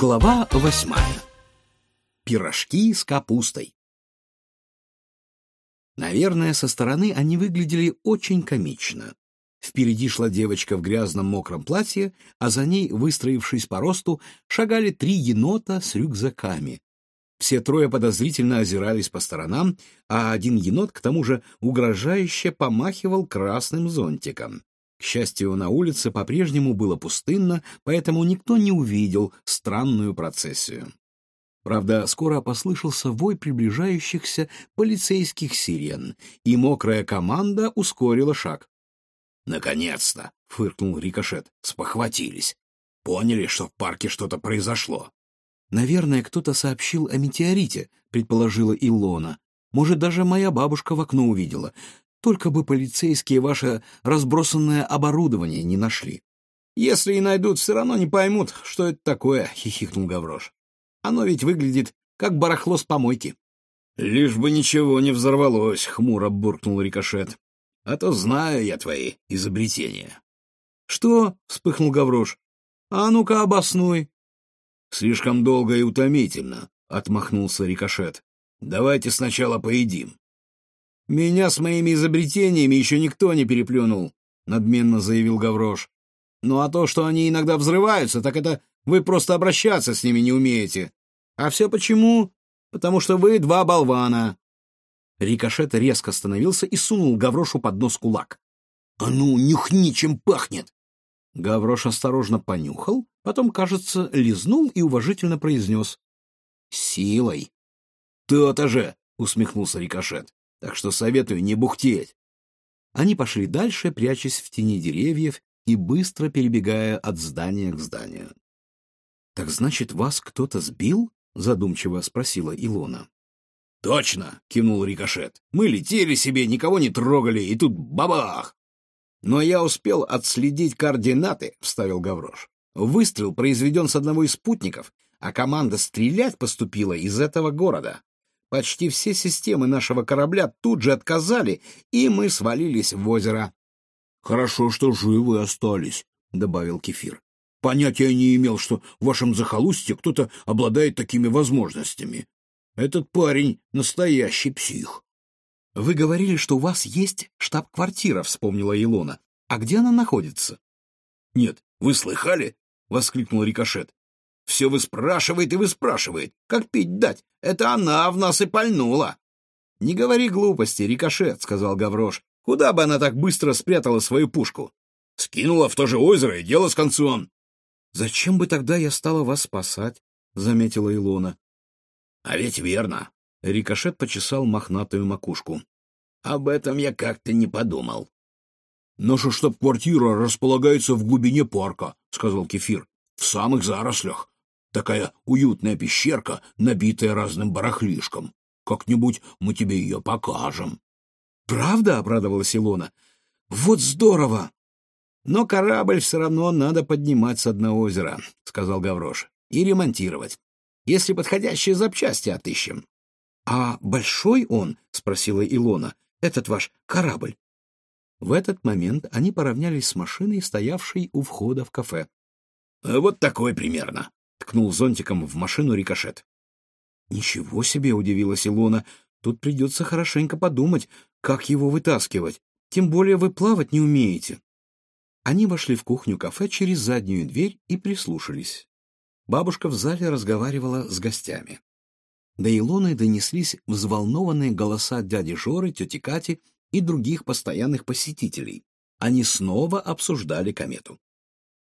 Глава восьмая. Пирожки с капустой. Наверное, со стороны они выглядели очень комично. Впереди шла девочка в грязном мокром платье, а за ней, выстроившись по росту, шагали три енота с рюкзаками. Все трое подозрительно озирались по сторонам, а один енот, к тому же, угрожающе помахивал красным зонтиком. К счастью, на улице по-прежнему было пустынно, поэтому никто не увидел странную процессию. Правда, скоро послышался вой приближающихся полицейских сирен, и мокрая команда ускорила шаг. «Наконец-то!» — фыркнул Рикошет. «Спохватились. Поняли, что в парке что-то произошло». «Наверное, кто-то сообщил о метеорите», — предположила Илона. «Может, даже моя бабушка в окно увидела. Только бы полицейские ваше разбросанное оборудование не нашли. Если и найдут, все равно не поймут, что это такое, — хихикнул Гаврош. Оно ведь выглядит как барахло с помойки. Лишь бы ничего не взорвалось, — хмуро буркнул Рикошет. А то знаю я твои изобретения. Что? — вспыхнул Гаврош. А ну-ка обоснуй. Слишком долго и утомительно, — отмахнулся Рикошет. Давайте сначала поедим. «Меня с моими изобретениями еще никто не переплюнул», — надменно заявил Гаврош. «Ну а то, что они иногда взрываются, так это вы просто обращаться с ними не умеете. А все почему? Потому что вы два болвана». Рикошет резко остановился и сунул Гаврошу под нос кулак. «А ну, нюхни, чем пахнет!» Гаврош осторожно понюхал, потом, кажется, лизнул и уважительно произнес. «Силой!» «То-то же!» — усмехнулся Рикошет так что советую не бухтеть. Они пошли дальше, прячась в тени деревьев и быстро перебегая от здания к зданию. — Так значит, вас кто-то сбил? — задумчиво спросила Илона. — Точно! — кивнул Рикошет. — Мы летели себе, никого не трогали, и тут бабах! — Но я успел отследить координаты, — вставил Гаврош. Выстрел произведен с одного из спутников, а команда стрелять поступила из этого города. Почти все системы нашего корабля тут же отказали, и мы свалились в озеро. — Хорошо, что живы остались, — добавил Кефир. — Понятия не имел, что в вашем захолустье кто-то обладает такими возможностями. Этот парень — настоящий псих. — Вы говорили, что у вас есть штаб-квартира, — вспомнила Илона. — А где она находится? — Нет, вы слыхали? — воскликнул Рикошет. Все выспрашивает и выспрашивает. Как пить дать? Это она в нас и пальнула. — Не говори глупости, рикошет, — сказал Гаврош. — Куда бы она так быстро спрятала свою пушку? — Скинула в то же озеро, и дело с концом. — Зачем бы тогда я стала вас спасать? — заметила Илона. — А ведь верно. Рикошет почесал мохнатую макушку. — Об этом я как-то не подумал. — Наша штаб-квартира располагается в глубине парка, — сказал Кефир. — В самых зарослях. Такая уютная пещерка, набитая разным барахлишком. Как-нибудь мы тебе ее покажем. — Правда? — обрадовалась Илона. — Вот здорово! — Но корабль все равно надо поднимать с дна озера, — сказал Гаврош, — и ремонтировать, если подходящие запчасти отыщем. — А большой он? — спросила Илона. — Этот ваш корабль? В этот момент они поравнялись с машиной, стоявшей у входа в кафе. — Вот такой примерно, ткнул зонтиком в машину рикошет. «Ничего себе!» — удивилась Илона. «Тут придется хорошенько подумать, как его вытаскивать. Тем более вы плавать не умеете». Они вошли в кухню кафе через заднюю дверь и прислушались. Бабушка в зале разговаривала с гостями. До Илоны донеслись взволнованные голоса дяди Жоры, тети Кати и других постоянных посетителей. Они снова обсуждали комету.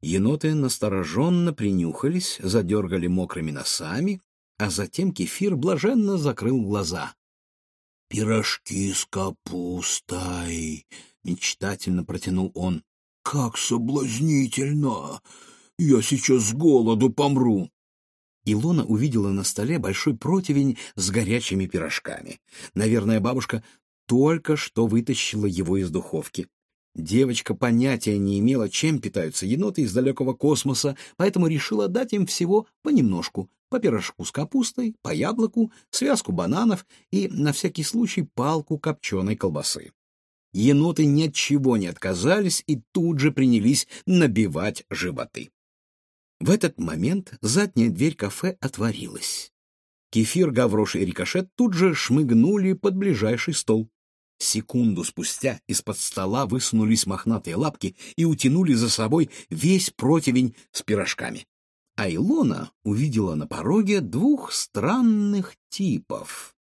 Еноты настороженно принюхались, задергали мокрыми носами, а затем кефир блаженно закрыл глаза. — Пирожки с капустой! — мечтательно протянул он. — Как соблазнительно! Я сейчас с голоду помру! Илона увидела на столе большой противень с горячими пирожками. Наверное, бабушка только что вытащила его из духовки. Девочка понятия не имела, чем питаются еноты из далекого космоса, поэтому решила дать им всего понемножку, по пирожку с капустой, по яблоку, связку бананов и, на всякий случай, палку копченой колбасы. Еноты ни от чего не отказались и тут же принялись набивать животы. В этот момент задняя дверь кафе отворилась. Кефир, Гаврош и Рикошет тут же шмыгнули под ближайший стол. Секунду спустя из-под стола высунулись мохнатые лапки и утянули за собой весь противень с пирожками. А Илона увидела на пороге двух странных типов.